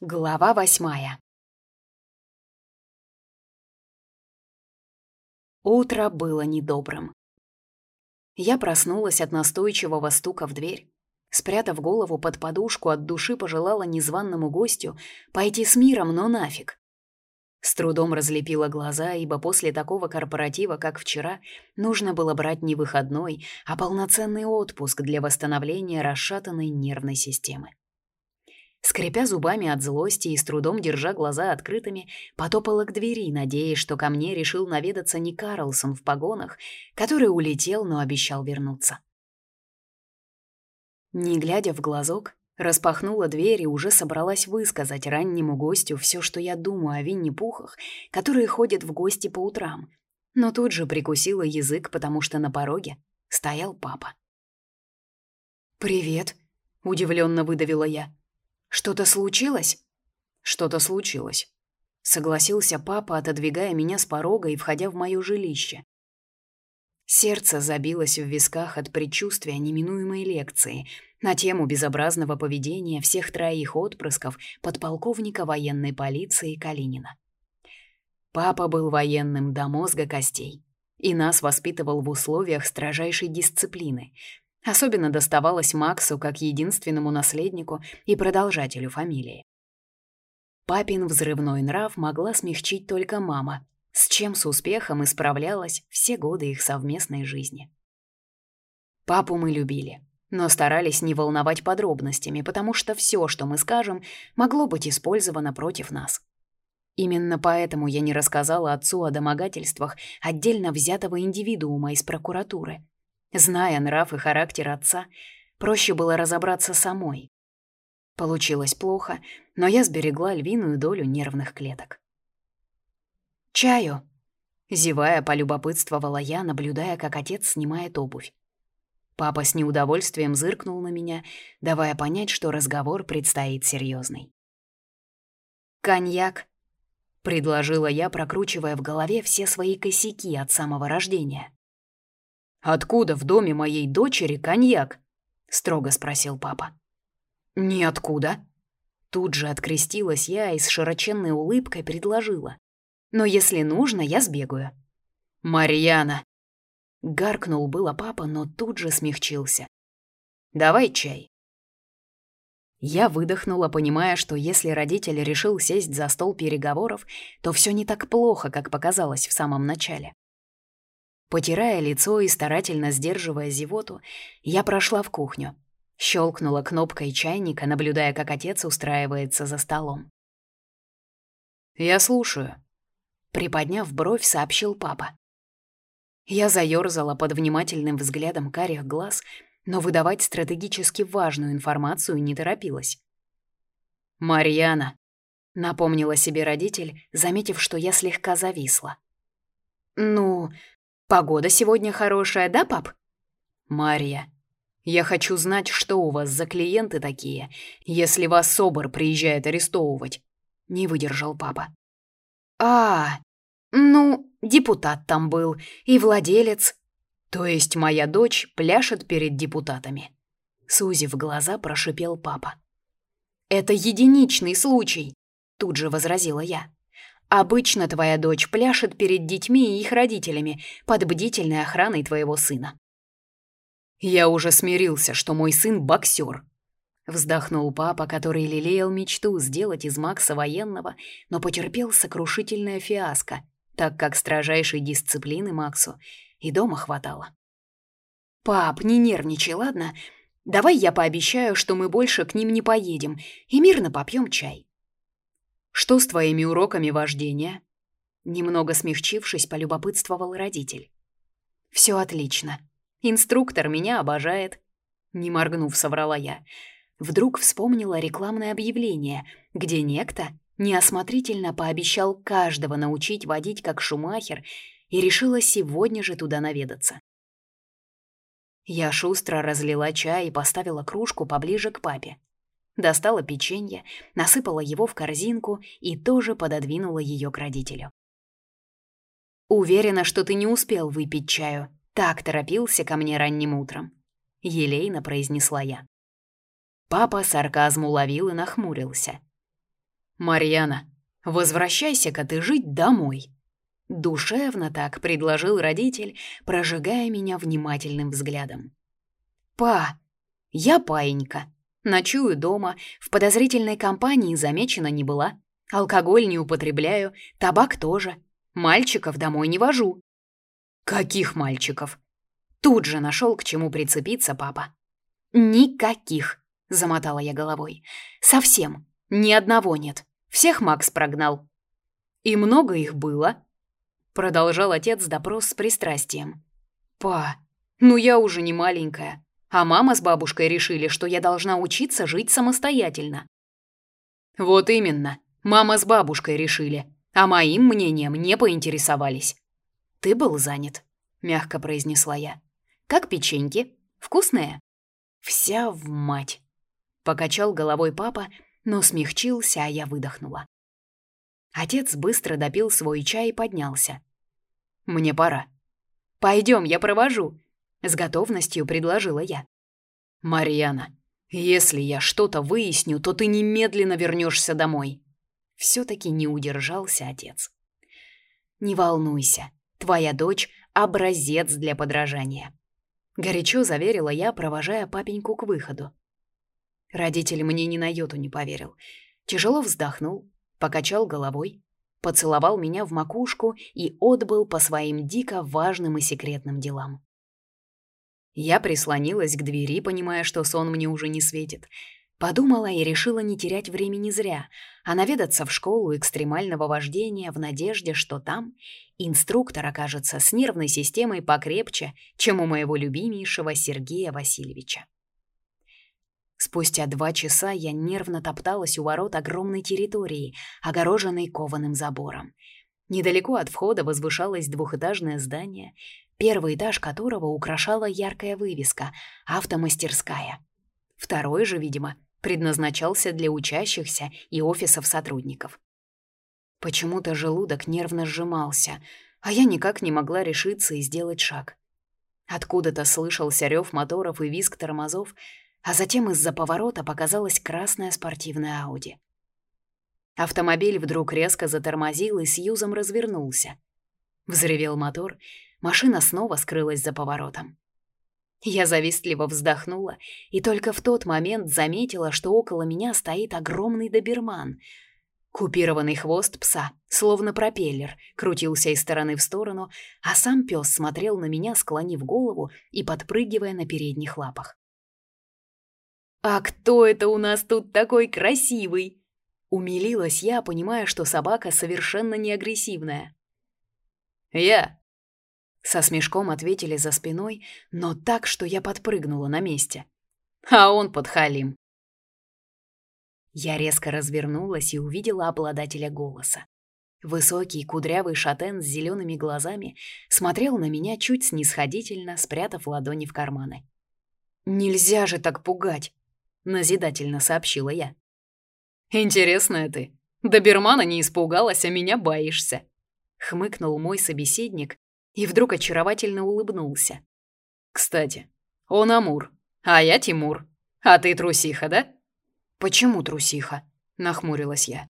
Глава восьмая Утро было недобрым. Я проснулась от настойчивого стука в дверь. Спрятав голову под подушку, от души пожелала незваному гостю пойти с миром, но нафиг. С трудом разлепила глаза, ибо после такого корпоратива, как вчера, нужно было брать не выходной, а полноценный отпуск для восстановления расшатанной нервной системы. Скрипя зубами от злости и с трудом держа глаза открытыми, потопала к двери, надеясь, что ко мне решил наведаться не Карлсон в погонах, который улетел, но обещал вернуться. Не глядя в глазок, распахнула дверь и уже собралась высказать раннему гостю все, что я думаю о Винни-Пухах, которые ходят в гости по утрам. Но тут же прикусила язык, потому что на пороге стоял папа. «Привет», — удивленно выдавила я. «Что-то случилось?» «Что-то случилось», — согласился папа, отодвигая меня с порога и входя в мое жилище. Сердце забилось в висках от предчувствия неминуемой лекции на тему безобразного поведения всех троих отпрысков подполковника военной полиции Калинина. Папа был военным до мозга костей и нас воспитывал в условиях строжайшей дисциплины, Особенно доставалось Максу как единственному наследнику и продолжателю фамилии. Папин взрывной нрав могла смягчить только мама, с чем с успехом исправлялась все годы их совместной жизни. Папу мы любили, но старались не волновать подробностями, потому что все, что мы скажем, могло быть использовано против нас. Именно поэтому я не рассказала отцу о домогательствах отдельно взятого индивидуума из прокуратуры — Зная нрав и характер отца, проще было разобраться самой. Получилось плохо, но я сберегла львиную долю нервных клеток. «Чаю!» — зевая, полюбопытствовала я, наблюдая, как отец снимает обувь. Папа с неудовольствием зыркнул на меня, давая понять, что разговор предстоит серьезный. «Коньяк», — предложила я, прокручивая в голове все свои косяки от самого рождения. «Откуда в доме моей дочери коньяк?» — строго спросил папа. «Ниоткуда». Тут же открестилась я и с широченной улыбкой предложила. «Но если нужно, я сбегаю». «Марьяна!» Гаркнул было папа, но тут же смягчился. «Давай чай». Я выдохнула, понимая, что если родитель решил сесть за стол переговоров, то все не так плохо, как показалось в самом начале. Потирая лицо и старательно сдерживая зевоту, я прошла в кухню. Щелкнула кнопкой чайника, наблюдая, как отец устраивается за столом. «Я слушаю», — приподняв бровь, сообщил папа. Я заёрзала под внимательным взглядом карих глаз, но выдавать стратегически важную информацию не торопилась. «Марьяна», — напомнила себе родитель, заметив, что я слегка зависла. «Ну, Погода сегодня хорошая, да, пап? Мария, я хочу знать, что у вас за клиенты такие, если вас СОБР приезжает арестовывать. Не выдержал папа. А, ну, депутат там был и владелец. То есть моя дочь пляшет перед депутатами. Сузив глаза, прошипел папа. «Это единичный случай», — тут же возразила я. Обычно твоя дочь пляшет перед детьми и их родителями под бдительной охраной твоего сына. Я уже смирился, что мой сын боксер. Вздохнул папа, который лелеял мечту сделать из Макса военного, но потерпел сокрушительное фиаско, так как строжайшей дисциплины Максу и дома хватало. «Пап, не нервничай, ладно? Давай я пообещаю, что мы больше к ним не поедем и мирно попьем чай. «Что с твоими уроками вождения?» Немного смягчившись, полюбопытствовал родитель. «Все отлично. Инструктор меня обожает». Не моргнув, соврала я. Вдруг вспомнила рекламное объявление, где некто неосмотрительно пообещал каждого научить водить как шумахер и решила сегодня же туда наведаться. Я шустро разлила чай и поставила кружку поближе к папе. Достала печенье, насыпала его в корзинку и тоже пододвинула ее к родителю. «Уверена, что ты не успел выпить чаю. Так торопился ко мне ранним утром», — елейно произнесла я. Папа сарказм уловил и нахмурился. «Марьяна, возвращайся-ка ты жить домой», Душевно так предложил родитель, прожигая меня внимательным взглядом. «Па, я паинька. Ночую дома, в подозрительной компании замечена не была. Алкоголь не употребляю, табак тоже. Мальчиков домой не вожу». «Каких мальчиков?» Тут же нашел к чему прицепиться папа. «Никаких», — замотала я головой. «Совсем. Ни одного нет. Всех Макс прогнал». «И много их было?» Продолжал отец допрос с пристрастием. «Па, ну я уже не маленькая, а мама с бабушкой решили, что я должна учиться жить самостоятельно». «Вот именно, мама с бабушкой решили, а моим мнением не поинтересовались». «Ты был занят», — мягко произнесла я. «Как печеньки? Вкусные?» «Вся в мать», — покачал головой папа, но смягчился, а я выдохнула. Отец быстро допил свой чай и поднялся. «Мне пора». «Пойдем, я провожу», — с готовностью предложила я. «Марьяна, если я что-то выясню, то ты немедленно вернешься домой». Все-таки не удержался отец. «Не волнуйся, твоя дочь — образец для подражания», — горячо заверила я, провожая папеньку к выходу. Родитель мне ни на йоту не поверил. Тяжело вздохнул, покачал головой, поцеловал меня в макушку и отбыл по своим дико важным и секретным делам. Я прислонилась к двери, понимая, что сон мне уже не светит. Подумала и решила не терять времени зря, а наведаться в школу экстремального вождения в надежде, что там инструктор окажется с нервной системой покрепче, чем у моего любимейшего Сергея Васильевича. Спустя два часа я нервно топталась у ворот огромной территории, огороженной кованым забором. Недалеко от входа возвышалось двухэтажное здание, первый этаж которого украшала яркая вывеска «Автомастерская». Второй же, видимо, предназначался для учащихся и офисов сотрудников. Почему-то желудок нервно сжимался, а я никак не могла решиться и сделать шаг. Откуда-то слышался рев моторов и визг тормозов, а затем из-за поворота показалась красная спортивная Ауди. Автомобиль вдруг резко затормозил и с юзом развернулся. Взревел мотор, машина снова скрылась за поворотом. Я завистливо вздохнула и только в тот момент заметила, что около меня стоит огромный доберман. Купированный хвост пса, словно пропеллер, крутился из стороны в сторону, а сам пес смотрел на меня, склонив голову и подпрыгивая на передних лапах. «А кто это у нас тут такой красивый?» Умилилась я, понимая, что собака совершенно не агрессивная. «Я!» Со смешком ответили за спиной, но так, что я подпрыгнула на месте. «А он подхалим!» Я резко развернулась и увидела обладателя голоса. Высокий, кудрявый шатен с зелеными глазами смотрел на меня чуть снисходительно, спрятав ладони в карманы. «Нельзя же так пугать!» назидательно сообщила я. «Интересная ты. Добермана не испугалась, а меня боишься», — хмыкнул мой собеседник и вдруг очаровательно улыбнулся. «Кстати, он Амур, а я Тимур. А ты трусиха, да?» «Почему трусиха?» — нахмурилась я.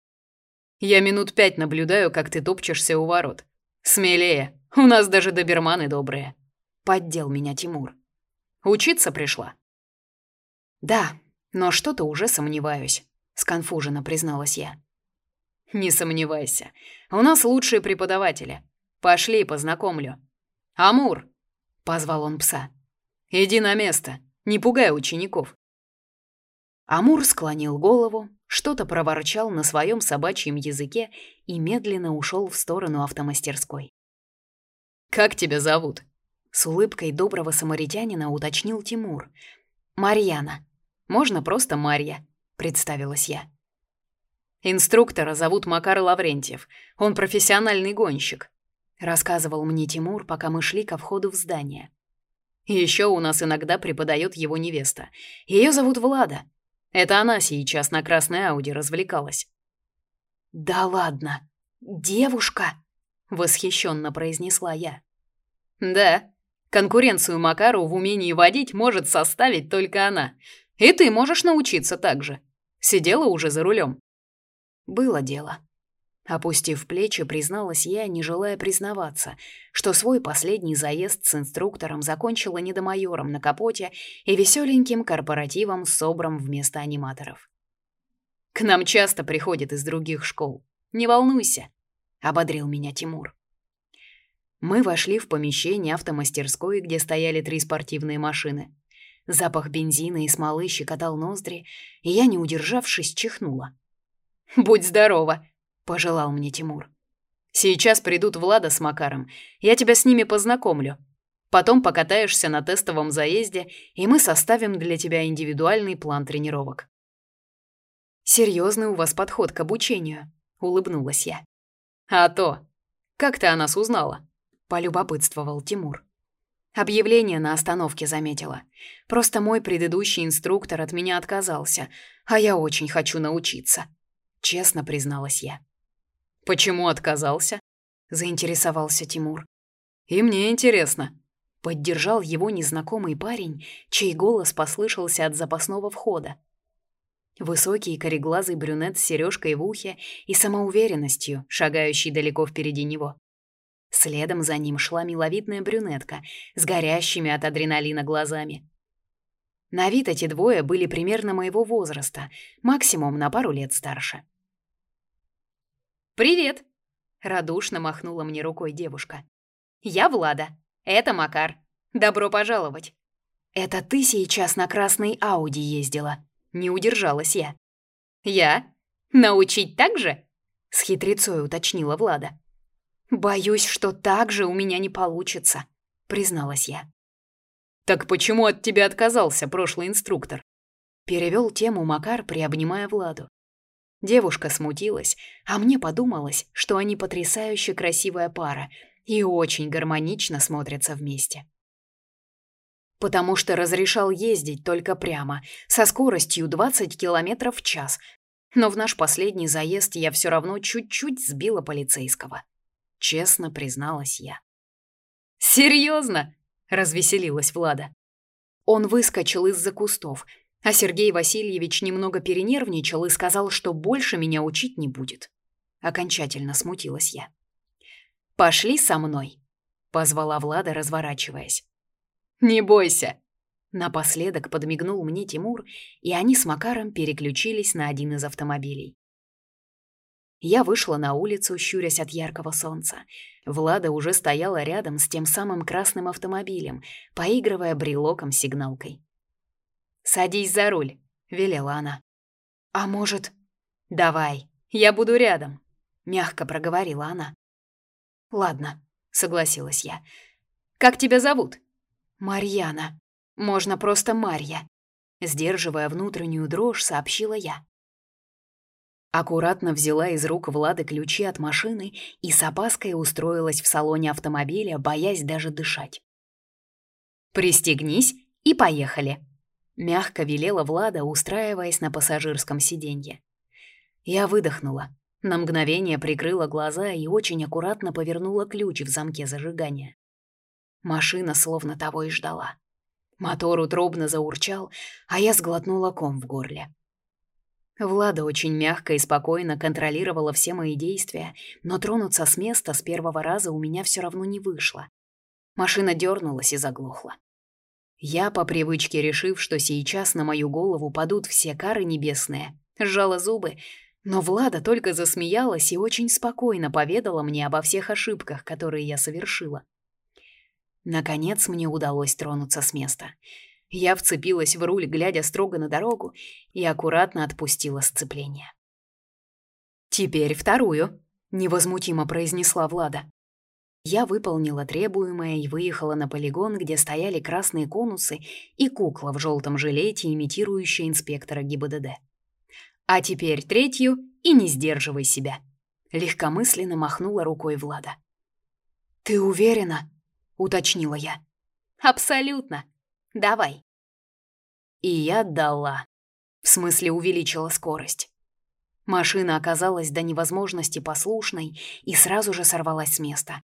«Я минут пять наблюдаю, как ты топчешься у ворот. Смелее, у нас даже доберманы добрые», — поддел меня Тимур. «Учиться пришла?» «Да, но что-то уже сомневаюсь, сконфуженно призналась я. Не сомневайся. У нас лучшие преподаватели. Пошли, познакомлю. Амур, позвал он пса. Иди на место, не пугай учеников. Амур склонил голову, что-то проворчал на своем собачьем языке и медленно ушел в сторону автомастерской. «Как тебя зовут?» С улыбкой доброго самаритянина уточнил Тимур. «Марьяна», можно просто Марья», — представилась я. «Инструктора зовут Макар Лаврентьев. Он профессиональный гонщик», — рассказывал мне Тимур, пока мы шли ко входу в здание. И еще у нас иногда преподает его невеста. Ее зовут Влада. Это она сейчас на красной Ауди развлекалась. «Да ладно! Девушка!» — восхищенно произнесла я. «Да, конкуренцию Макару в умении водить может составить только она. И ты можешь научиться так же. Сидела уже за рулем. Было дело. Опустив плечи, призналась я, не желая признаваться, что свой последний заезд с инструктором закончила недомайором на капоте и веселеньким корпоративом с собром вместо аниматоров. «К нам часто приходят из других школ. Не волнуйся», — ободрил меня Тимур. Мы вошли в помещение автомастерской, где стояли три спортивные машины. Запах бензина и смолы щекотал ноздри, и я, не удержавшись, чихнула. «Будь здорова!» — пожелал мне Тимур. «Сейчас придут Влада с Макаром. Я тебя с ними познакомлю. Потом покатаешься на тестовом заезде, и мы составим для тебя индивидуальный план тренировок». «Серьезный у вас подход к обучению», — улыбнулась я. «А то! Как ты о нас узнала?» — полюбопытствовал Тимур. Объявление на остановке заметила. Просто мой предыдущий инструктор от меня отказался, а я очень хочу научиться. Честно призналась я. «Почему отказался?» — заинтересовался Тимур. «И мне интересно». Поддержал его незнакомый парень, чей голос послышался от запасного входа. Высокий кореглазый брюнет с сережкой в ухе и самоуверенностью, шагающий далеко впереди него. Следом за ним шла миловидная брюнетка с горящими от адреналина глазами. На вид эти двое были примерно моего возраста, максимум на пару лет старше. «Привет!» — радушно махнула мне рукой девушка. «Я Влада. Это Макар. Добро пожаловать!» «Это ты сейчас на красной Ауди ездила?» Не удержалась я. «Я? Научить так же?» — с хитрецой уточнила Влада. «Боюсь, что так же у меня не получится», — призналась я. «Так почему от тебя отказался прошлый инструктор?» Перевел тему Макар, приобнимая Владу. Девушка смутилась, а мне подумалось, что они потрясающе красивая пара и очень гармонично смотрятся вместе. Потому что разрешал ездить только прямо, со скоростью 20 км в час, но в наш последний заезд я все равно чуть-чуть сбила полицейского честно призналась я. «Серьезно?» — развеселилась Влада. Он выскочил из-за кустов, а Сергей Васильевич немного перенервничал и сказал, что больше меня учить не будет. Окончательно смутилась я. «Пошли со мной», — позвала Влада, разворачиваясь. «Не бойся», Напоследок подмигнул мне Тимур, и они с Макаром переключились на один из автомобилей. Я вышла на улицу, щурясь от яркого солнца. Влада уже стояла рядом с тем самым красным автомобилем, поигрывая брелоком-сигналкой. «Садись за руль», — велела она. «А может...» «Давай, я буду рядом», — мягко проговорила она. «Ладно», — согласилась я. «Как тебя зовут?» «Марьяна. Можно просто Марья», — сдерживая внутреннюю дрожь, сообщила я. Аккуратно взяла из рук Влады ключи от машины и с опаской устроилась в салоне автомобиля, боясь даже дышать. «Пристегнись и поехали», — мягко велела Влада, устраиваясь на пассажирском сиденье. Я выдохнула, на мгновение прикрыла глаза и очень аккуратно повернула ключ в замке зажигания. Машина словно того и ждала. Мотор утробно заурчал, а я сглотнула ком в горле. Влада очень мягко и спокойно контролировала все мои действия, но тронуться с места с первого раза у меня все равно не вышло. Машина дернулась и заглохла. Я, по привычке решив, что сейчас на мою голову падут все кары небесные, сжала зубы, но Влада только засмеялась и очень спокойно поведала мне обо всех ошибках, которые я совершила. Наконец мне удалось тронуться с места — я вцепилась в руль, глядя строго на дорогу, и аккуратно отпустила сцепление. «Теперь вторую», — невозмутимо произнесла Влада. Я выполнила требуемое и выехала на полигон, где стояли красные конусы и кукла в желтом жилете, имитирующая инспектора ГИБДД. «А теперь третью и не сдерживай себя», — легкомысленно махнула рукой Влада. «Ты уверена?» — уточнила я. «Абсолютно», Давай». И я дала. В смысле, увеличила скорость. Машина оказалась до невозможности послушной и сразу же сорвалась с места.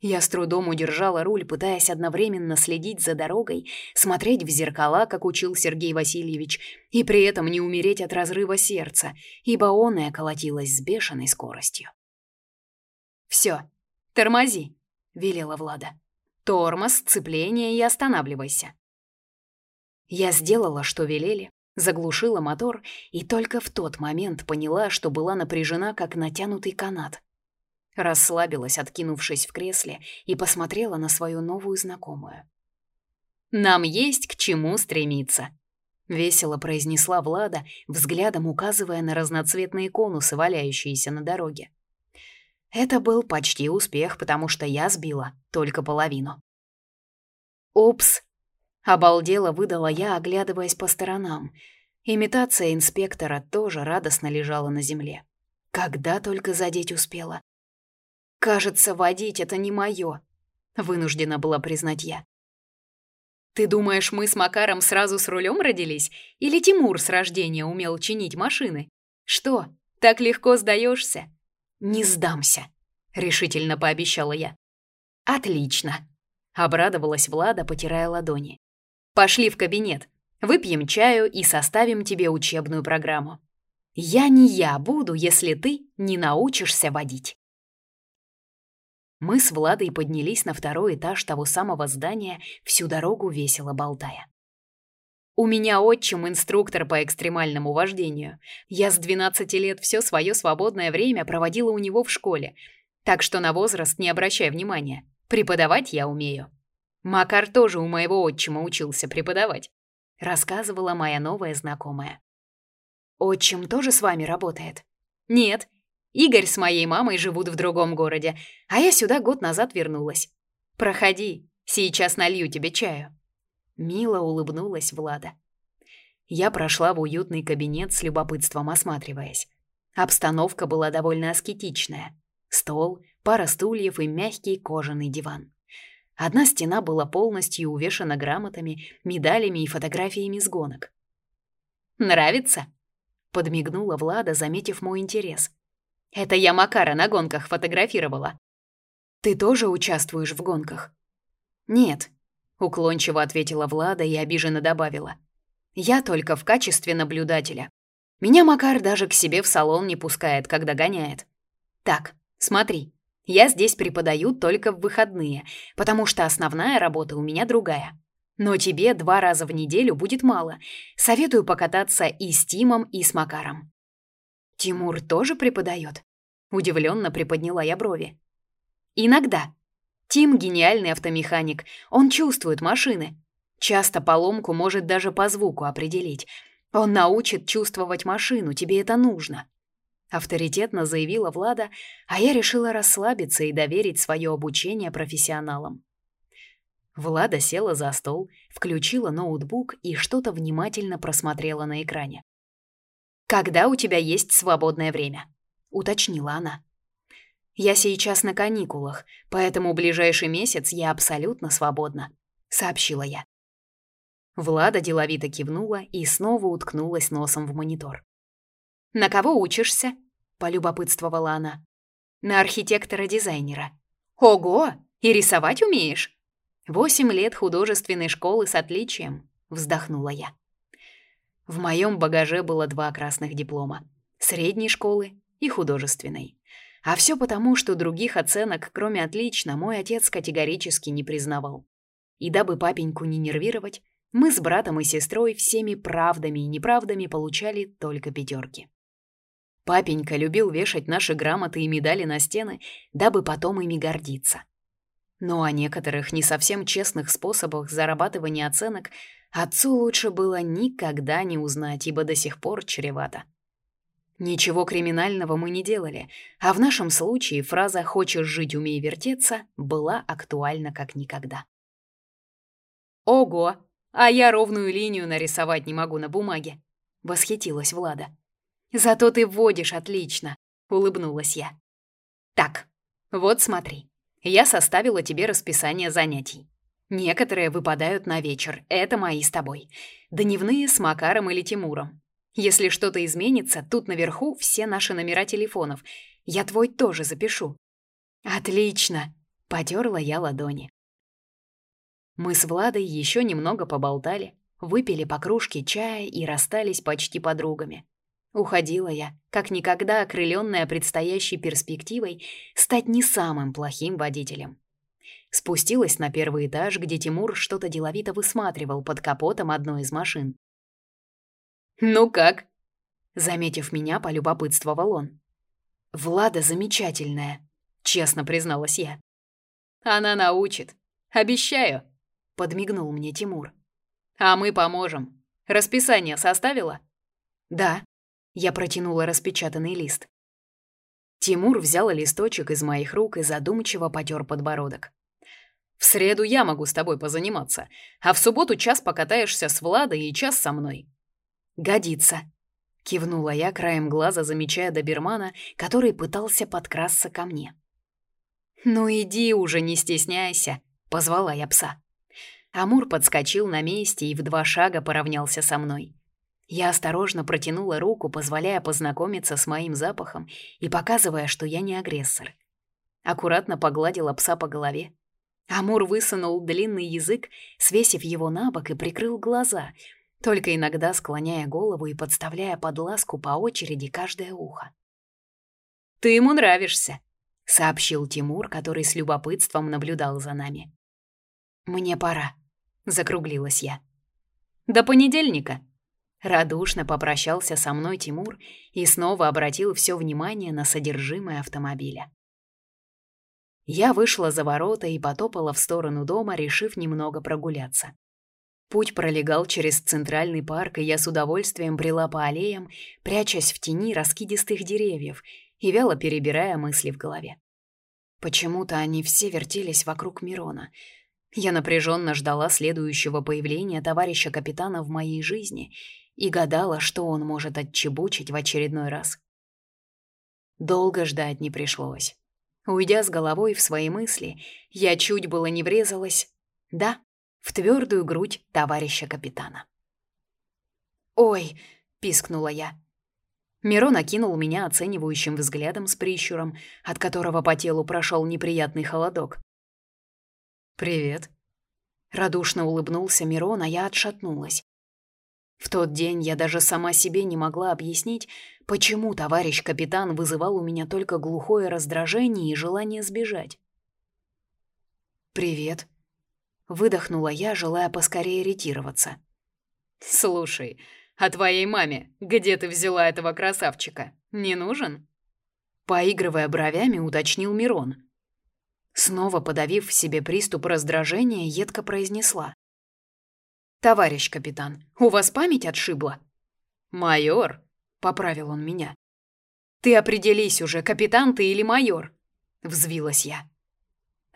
Я с трудом удержала руль, пытаясь одновременно следить за дорогой, смотреть в зеркала, как учил Сергей Васильевич, и при этом не умереть от разрыва сердца, ибо оное колотилось с бешеной скоростью. «Все, тормози», — велела Влада. «Тормоз, сцепление и останавливайся». Я сделала, что велели, заглушила мотор и только в тот момент поняла, что была напряжена, как натянутый канат. Расслабилась, откинувшись в кресле, и посмотрела на свою новую знакомую. «Нам есть к чему стремиться», — весело произнесла Влада, взглядом указывая на разноцветные конусы, валяющиеся на дороге. Это был почти успех, потому что я сбила только половину. «Упс!» — обалдела выдала я, оглядываясь по сторонам. Имитация инспектора тоже радостно лежала на земле. Когда только задеть успела. «Кажется, водить это не мое», — вынуждена была признать я. «Ты думаешь, мы с Макаром сразу с рулем родились? Или Тимур с рождения умел чинить машины? Что, так легко сдаешься?» «Не сдамся», — решительно пообещала я. «Отлично», — обрадовалась Влада, потирая ладони. «Пошли в кабинет, выпьем чаю и составим тебе учебную программу. Я не я буду, если ты не научишься водить». Мы с Владой поднялись на второй этаж того самого здания, всю дорогу весело болтая. У меня отчим инструктор по экстремальному вождению. Я с 12 лет все свое свободное время проводила у него в школе, так что на возраст не обращай внимания. Преподавать я умею. Макар тоже у моего отчима учился преподавать, рассказывала моя новая знакомая. Отчим тоже с вами работает? Нет, Игорь с моей мамой живут в другом городе, а я сюда год назад вернулась. Проходи, сейчас налью тебе чаю». Мило улыбнулась Влада. Я прошла в уютный кабинет с любопытством осматриваясь. Обстановка была довольно аскетичная. Стол, пара стульев и мягкий кожаный диван. Одна стена была полностью увешана грамотами, медалями и фотографиями с гонок. «Нравится?» — подмигнула Влада, заметив мой интерес. Это я Макара на гонках фотографировала. Ты тоже участвуешь в гонках? Нет, уклончиво ответила Влада и обиженно добавила. Я только в качестве наблюдателя. Меня Макар даже к себе в салон не пускает, когда гоняет. Так, смотри. Я здесь преподаю только в выходные, потому что основная работа у меня другая. Но тебе два раза в неделю будет мало. Советую покататься и с Тимом, и с Макаром. Тимур тоже преподает? Удивленно приподняла я брови. Иногда. Тим гениальный автомеханик. Он чувствует машины. Часто поломку может даже по звуку определить. Он научит чувствовать машину, тебе это нужно. Авторитетно заявила Влада, а я решила расслабиться и доверить свое обучение профессионалам. Влада села за стол, включила ноутбук и что-то внимательно просмотрела на экране. «Когда у тебя есть свободное время?» — уточнила она. «Я сейчас на каникулах, поэтому ближайший месяц я абсолютно свободна», — сообщила я. Влада деловито кивнула и снова уткнулась носом в монитор. «На кого учишься?» — полюбопытствовала она. «На архитектора-дизайнера». «Ого! И рисовать умеешь?» «Восемь лет художественной школы с отличием», — вздохнула я. В моем багаже было два красных диплома — средней школы и художественной. А все потому, что других оценок, кроме «отлично», мой отец категорически не признавал. И дабы папеньку не нервировать, мы с братом и сестрой всеми правдами и неправдами получали только пятерки. Папенька любил вешать наши грамоты и медали на стены, дабы потом ими гордиться. Но о некоторых не совсем честных способах зарабатывания оценок Отцу лучше было никогда не узнать, ибо до сих пор чревато. Ничего криминального мы не делали, а в нашем случае фраза «хочешь жить, умей вертеться» была актуальна как никогда. «Ого! А я ровную линию нарисовать не могу на бумаге!» — восхитилась Влада. «Зато ты вводишь отлично!» — улыбнулась я. «Так, вот смотри, я составила тебе расписание занятий. Некоторые выпадают на вечер, это мои с тобой. Дневные с Макаром или Тимуром. Если что-то изменится, тут наверху все наши номера телефонов. Я твой тоже запишу. Отлично, Потерла я ладони. Мы с Владой еще немного поболтали, выпили по кружке чая и расстались почти подругами. Уходила я, как никогда окрыленная предстоящей перспективой стать не самым плохим водителем. Спустилась на первый этаж, где Тимур что-то деловито высматривал под капотом одной из машин. «Ну как?» Заметив меня, полюбопытствовал он. «Влада замечательная», — честно призналась я. «Она научит. Обещаю», — подмигнул мне Тимур. «А мы поможем. Расписание составила?» «Да», я протянула распечатанный лист. Тимур взял листочек из моих рук и задумчиво потер подбородок. «В среду я могу с тобой позаниматься, а в субботу час покатаешься с Владой и час со мной». «Годится», — кивнула я краем глаза, замечая добермана, который пытался подкрасться ко мне. «Ну иди уже, не стесняйся», — позвала я пса. Амур подскочил на месте и в два шага поравнялся со мной. Я осторожно протянула руку, позволяя познакомиться с моим запахом и показывая, что я не агрессор. Аккуратно погладила пса по голове. Амур высунул длинный язык, свесив его на бок и прикрыл глаза, только иногда склоняя голову и подставляя под ласку по очереди каждое ухо. «Ты ему нравишься», — сообщил Тимур, который с любопытством наблюдал за нами. «Мне пора», — закруглилась я. «До понедельника», Радушно попрощался со мной Тимур и снова обратил все внимание на содержимое автомобиля. Я вышла за ворота и потопала в сторону дома, решив немного прогуляться. Путь пролегал через центральный парк, и я с удовольствием брела по аллеям, прячась в тени раскидистых деревьев и вяло перебирая мысли в голове. Почему-то они все вертелись вокруг Мирона. Я напряженно ждала следующего появления товарища капитана в моей жизни — и гадала, что он может отчебучить в очередной раз. Долго ждать не пришлось. Уйдя с головой в свои мысли, я чуть было не врезалась, да, в твердую грудь товарища капитана. «Ой!» — пискнула я. Мирон окинул меня оценивающим взглядом с прищуром, от которого по телу прошел неприятный холодок. «Привет». Радушно улыбнулся Мирон, а я отшатнулась. В тот день я даже сама себе не могла объяснить, почему товарищ капитан вызывал у меня только глухое раздражение и желание сбежать. «Привет», — выдохнула я, желая поскорее ретироваться. «Слушай, а твоей маме где ты взяла этого красавчика? Не нужен?» Поигрывая бровями, уточнил Мирон. Снова подавив в себе приступ раздражения, едко произнесла. «Товарищ капитан, у вас память отшибла?» «Майор», — поправил он меня. «Ты определись уже, капитан ты или майор?» — взвилась я.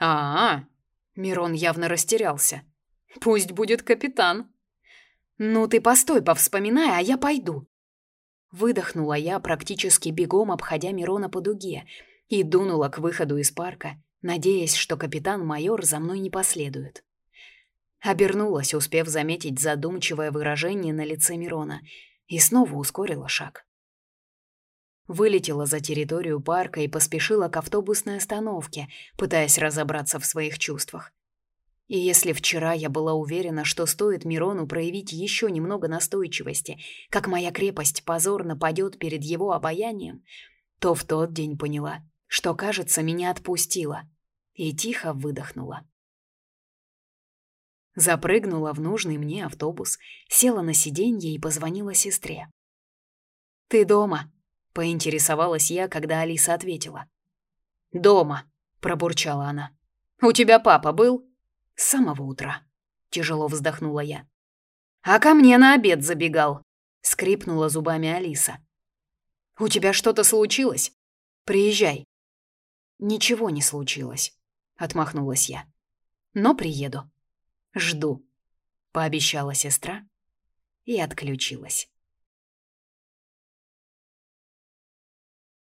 «А-а-а!» — Мирон явно растерялся. «Пусть будет капитан». «Ну ты постой, повспоминай, а я пойду». Выдохнула я, практически бегом обходя Мирона по дуге, и дунула к выходу из парка, надеясь, что капитан-майор за мной не последует. Обернулась, успев заметить задумчивое выражение на лице Мирона, и снова ускорила шаг. Вылетела за территорию парка и поспешила к автобусной остановке, пытаясь разобраться в своих чувствах. И если вчера я была уверена, что стоит Мирону проявить еще немного настойчивости, как моя крепость позорно падет перед его обаянием, то в тот день поняла, что, кажется, меня отпустила, и тихо выдохнула. Запрыгнула в нужный мне автобус, села на сиденье и позвонила сестре. «Ты дома?» — поинтересовалась я, когда Алиса ответила. «Дома», — пробурчала она. «У тебя папа был?» «С самого утра», — тяжело вздохнула я. «А ко мне на обед забегал», — скрипнула зубами Алиса. «У тебя что-то случилось? Приезжай». «Ничего не случилось», — отмахнулась я. «Но приеду». Жду», — пообещала сестра и отключилась.